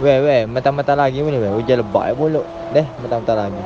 Weh, ah, weh, mentah-mentah lagi pun weh. Hujan lebat pun, luk. Deh, mentah-mentah lagi.